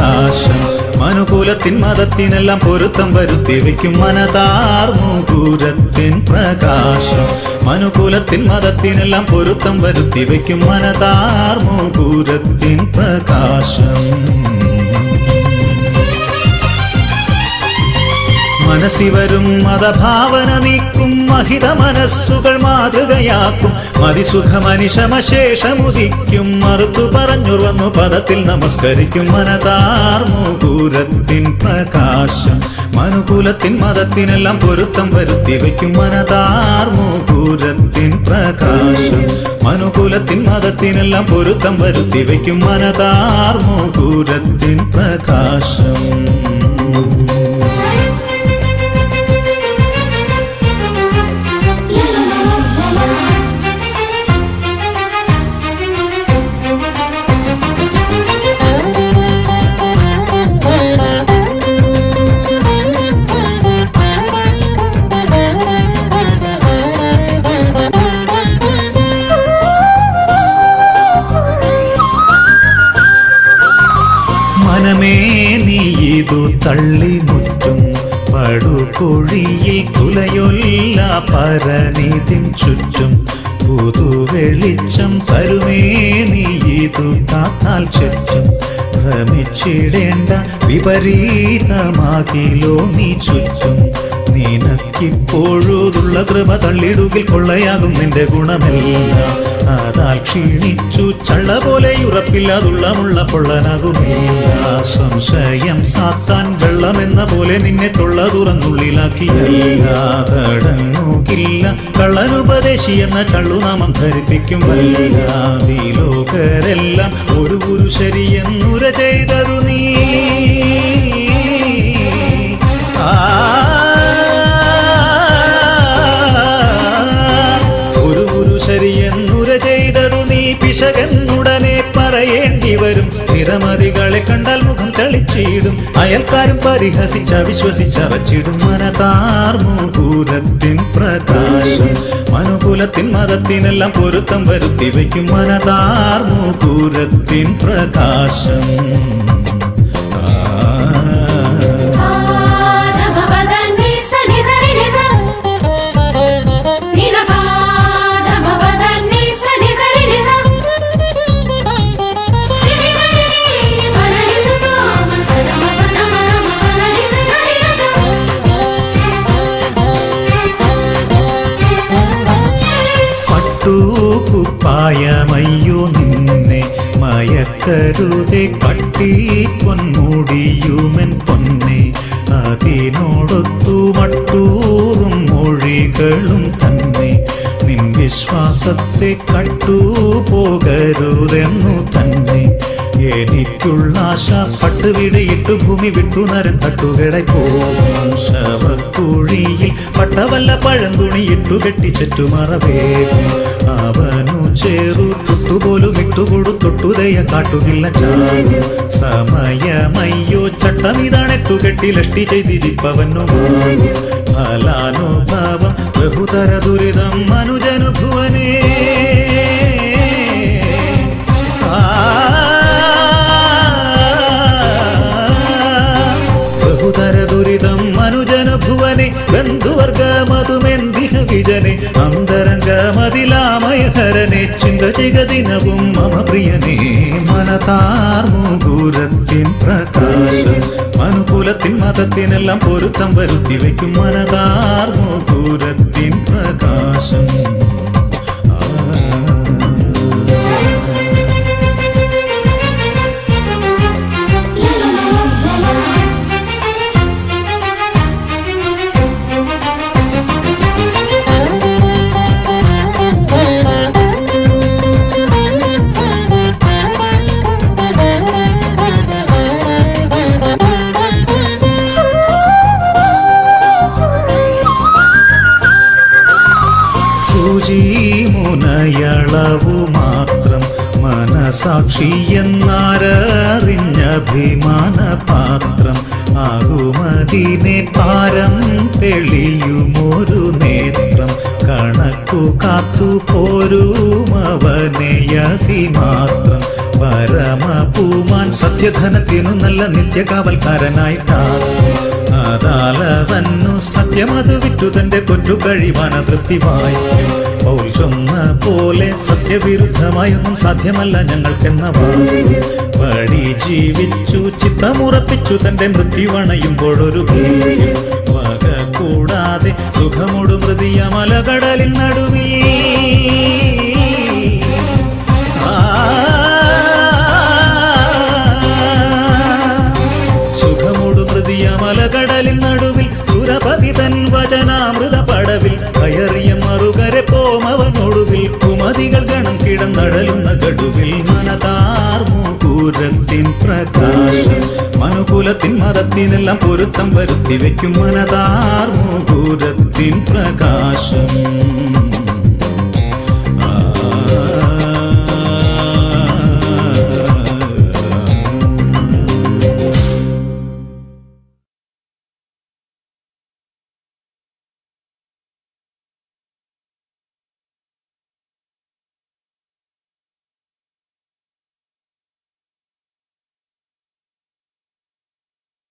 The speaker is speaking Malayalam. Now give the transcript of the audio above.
പ്രകാശം മനുകൂലത്തിൻ മതത്തിനെല്ലാം പൊരുത്തം വരുത്തി വയ്ക്കും മനതാർമുകൂരത്തിൻ പ്രകാശം. മനുകൂലത്തിൻ മതത്തിനെല്ലാം പൊരുത്തം വരുത്തി വയ്ക്കും മനതാർമുകൂരത്തിൻ പ്രകാശം. മനസ്സിവരും മതഭാവന നീക്കും മഹിത മനസ്സുകൾ മാതൃകയാക്കും. മതിസുഖമനിശമശേഷമുദിക്കും മറുത്തു പറഞ്ഞു വന്നു പദത്തിൽ നമസ്കരിക്കും. മനതാർമുകൂരത്തിൻ പ്രകാശം മനുകൂലത്തിൻ മതത്തിനെല്ലാം പൊരുത്തം വരുത്തി വയ്ക്കും. മനതാർമുകൂരത്തിൻ പ്രകാശം മനുകൂലത്തിൻ മതത്തിനെല്ലാം പൊരുത്തം വരുത്തി വയ്ക്കും. മനതാർമുകൂരത്തിൻ പ്രകാശം. ഇതു തള്ളി മുറ്റും പടുകൊഴിയിൽ കുലയൊല്ല പരനിതിൻ ചുറ്റും. പുതുവെളിച്ചം തരുമേ നീ ഇതു കാത്താൽ ചുറ്റും. ഭ്രമിച്ചിടേണ്ട വിപരീതമാകിലോ നീ ചുറ്റും. നിനക്കിപ്പോഴുതുള്ള കൃപ തള്ളിടുകിൽ കൊള്ളയാകും നിന്റെ ഗുണമെല്ലാം. അതാൽ ക്ഷീണിച്ചു ചള്ള പോലെ ഉറപ്പില്ലാതുള്ളമുള്ള പൊള്ളനാകുമില്ല. സംശയം സാത്താൻ വെള്ളമെന്ന പോലെ നിന്നെ തൊള്ള തുറന്നുള്ളിലാക്കിയല്ല തടങ്ങുകില്ല കള്ളനുപദേശി എന്ന ചള്ളുനാമം ധരിപ്പിക്കും വല്ലാതിലോകരെല്ലാം ഒരു പുരുഷരി എന്നുര ചെയ്തതു നീ. ആ സ്ഥിരമതികളെ കണ്ടാൽ മുഖം തെളിച്ചിടും. അയൽക്കാരും പരിഹസിച്ച വിശ്വസിച്ചറച്ചിടും മനതാർമുകൂലത്തിൻ പ്രകാശം. മനുകൂലത്തിൻ മതത്തിനെല്ലാം പൊരുത്തം വരുത്തി വയ്ക്കും മനതാർമുകൂലത്തിൻ പ്രകാശം. മയക്കരുതെ കട്ടി പൊന്മുടിയുമൻ പൊന്നെ. അതിനോടൊത്തു മട്ടൂറും മൊഴികളും തന്നെ. നിൻ വിശ്വാസത്തെ കട്ടുപോകരുതെന്നു തന്നെ. എനിക്കുള്ള ആശ പട്ടുവിടയിട്ടു ഭൂമി വിട്ടു നരൻ തട്ടുകട പോകും ശവക്കുഴിയിൽ പട്ടവല്ല പഴന്തുണിയിട്ടു കെട്ടി ചുറ്റുമറവേകും അവനു ചേറു തൊട്ടുപോലും ഇട്ടുകൊടുത്തൊട്ടുതയ കാട്ടുകില്ല ചാടും സമയമയ്യോ ചട്ടമിതാണെട്ടു കെട്ടി ലഷ്ടി ചെയ്തിരിപ്പവനു ഫലാനുഭാവം ബഹുതര ദുരിതം മനുജനുഭുവനേ. വിജനെ അന്തരംഗമതിലാമയഹരനെ ചിന്ത ജഗദിനവും മമ പ്രിയനേ മനതാർമുകൂലത്തിൻ പ്രകാശം മനുകൂലത്തിൻ മതത്തിനെല്ലാം പൊരുത്തം വരുത്തി വയ്ക്കും മനതാർമുകൂലത്തിൻ പ്രകാശം. സൂചി മുനയളവു മാത്രം മനസാക്ഷി എന്നാരറിഞ്ഞഭിമാന പാത്രം ആകുമതിനെ പാരം തെളിയുമൊരു നേത്രം. കണക്കു കാത്തു പോരുമവനയതി മാത്രം പരമപൂമാൻ സത്യധനത്തിനു നല്ല നിത്യകാവൽക്കാരനായിട്ടാ. അതാലവന്നു സത്യമത് വിട്ടു തന്റെ കൊറ്റു കഴിവാൻ അതൃപ്തി വായിക്കും പൗൽ ചൊന്ന പോലെ സത്യവിരുദ്ധമായൊന്നും സാധ്യമല്ല ഞങ്ങൾക്കെന്ന വഴി ജീവിച്ചു ചിത്തമുറപ്പിച്ചു തന്റെ മൃത്യുവണയുമ്പോഴൊരു ഭീതിയും വക കൂടാതെ സുഖമൊടു മൃതിയ മലകടലിൽ നടുവിൽ. കുമതികൾ ഗണം കിടന്നടലുന്ന ഗടുവിൽ മനതാർമുകൂരത്തിൻ പ്രകാശം. മനുകുലത്തിൻ മതത്തിനെല്ലാം പൊരുത്തം വരുത്തി വെക്കും മനതാർമുകൂരത്തിൻ പ്രകാശം.